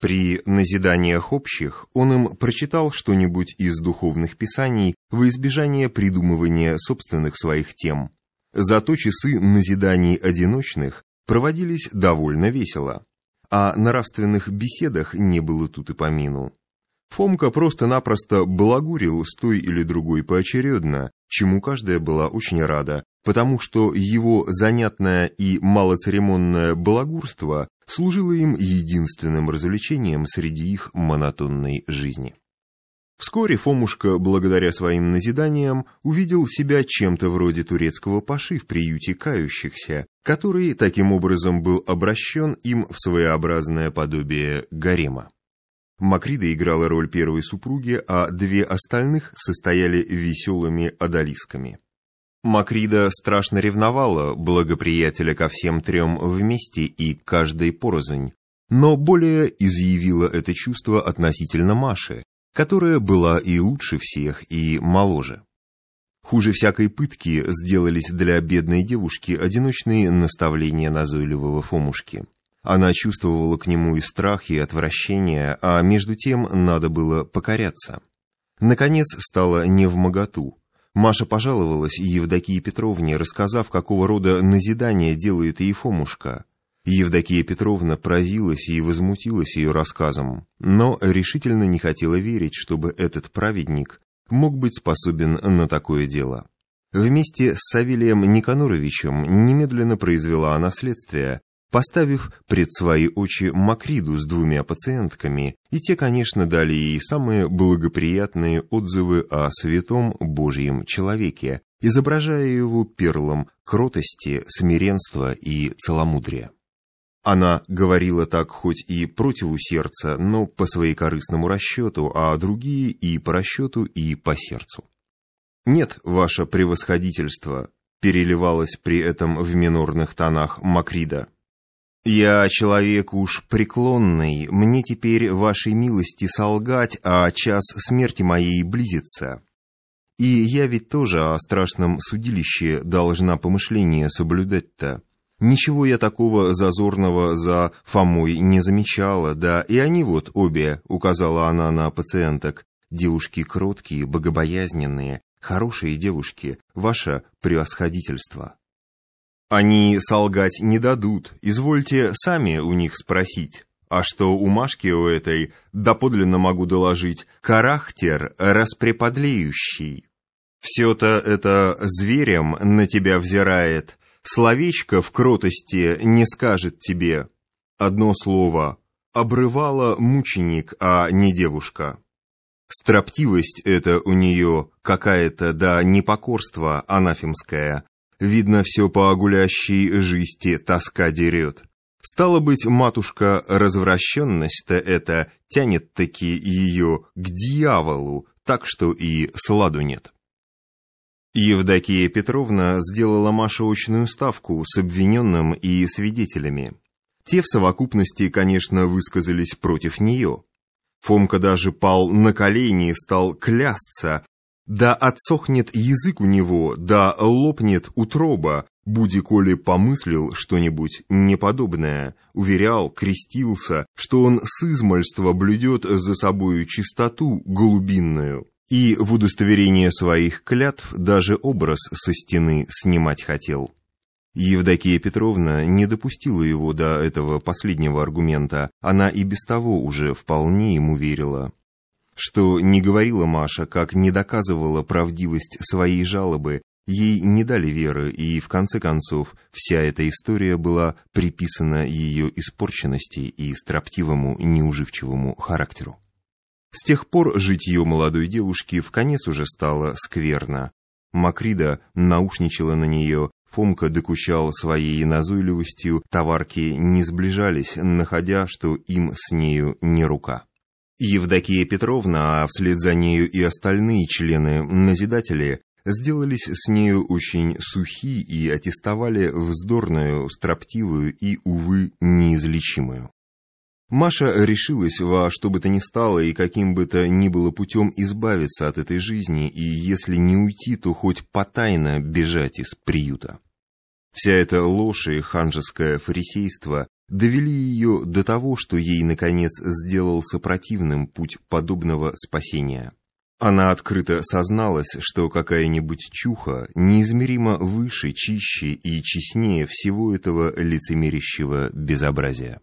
При назиданиях общих он им прочитал что-нибудь из духовных писаний во избежание придумывания собственных своих тем. Зато часы назиданий одиночных проводились довольно весело. А нравственных беседах не было тут и помину. Фомка просто-напросто балагурил с той или другой поочередно, чему каждая была очень рада, потому что его занятное и малоцеремонное балагурство служило им единственным развлечением среди их монотонной жизни. Вскоре Фомушка, благодаря своим назиданиям, увидел себя чем-то вроде турецкого паши в приюте кающихся, который таким образом был обращен им в своеобразное подобие гарема. Макрида играла роль первой супруги, а две остальных состояли веселыми одолисками. Макрида страшно ревновала благоприятеля ко всем трем вместе и каждой порознь, но более изъявила это чувство относительно Маши, которая была и лучше всех, и моложе. Хуже всякой пытки сделались для бедной девушки одиночные наставления назойливого Фомушки. Она чувствовала к нему и страх, и отвращение, а между тем надо было покоряться. Наконец стало не в моготу. Маша пожаловалась Евдокии Петровне, рассказав, какого рода назидание делает ей Фомушка. Евдокия Петровна поразилась и возмутилась ее рассказом, но решительно не хотела верить, чтобы этот праведник мог быть способен на такое дело. Вместе с Савелием Никаноровичем немедленно произвела она следствие, поставив пред свои очи Макриду с двумя пациентками, и те, конечно, дали ей самые благоприятные отзывы о святом Божьем человеке, изображая его перлом кротости, смиренства и целомудрия. Она говорила так хоть и противу сердца, но по своей корыстному расчету, а другие и по расчету, и по сердцу. «Нет, ваше превосходительство», переливалось при этом в минорных тонах Макрида. «Я человек уж преклонный, мне теперь вашей милости солгать, а час смерти моей близится. И я ведь тоже о страшном судилище должна помышление соблюдать-то. Ничего я такого зазорного за Фомой не замечала, да и они вот обе, указала она на пациенток, девушки кроткие, богобоязненные, хорошие девушки, ваше превосходительство». Они солгать не дадут, извольте сами у них спросить. А что у Машки у этой, доподлинно могу доложить, характер распреподлеющий. Все-то это зверем на тебя взирает, словечко в кротости не скажет тебе. Одно слово — обрывала мученик, а не девушка. Строптивость это у нее какая-то, да непокорство анафемское, Видно, все по огулящей жизни тоска дерет. Стало быть, матушка, развращенность-то это тянет-таки ее к дьяволу, так что и сладу нет. Евдокия Петровна сделала Маше очную ставку с обвиненным и свидетелями. Те в совокупности, конечно, высказались против нее. Фомка даже пал на колени и стал клясться, да отсохнет язык у него, да лопнет утроба, буди коли помыслил что-нибудь неподобное, уверял, крестился, что он с измальства блюдет за собою чистоту голубинную. И в удостоверение своих клятв даже образ со стены снимать хотел. Евдокия Петровна не допустила его до этого последнего аргумента, она и без того уже вполне ему верила. Что не говорила Маша, как не доказывала правдивость своей жалобы, ей не дали веры, и в конце концов вся эта история была приписана ее испорченности и строптивому, неуживчивому характеру. С тех пор житье молодой девушки в конец уже стало скверно. Макрида наушничала на нее, Фомка докучал своей назойливостью, товарки не сближались, находя, что им с нею не рука. Евдокия Петровна, а вслед за нею и остальные члены-назидатели, сделались с нею очень сухи и аттестовали вздорную, строптивую и, увы, неизлечимую. Маша решилась во что бы то ни стало и каким бы то ни было путем избавиться от этой жизни и, если не уйти, то хоть потайно бежать из приюта. Вся эта ложь и ханжеское фарисейство довели ее до того, что ей, наконец, сделал сопротивным путь подобного спасения. Она открыто созналась, что какая-нибудь чуха неизмеримо выше, чище и честнее всего этого лицемерящего безобразия.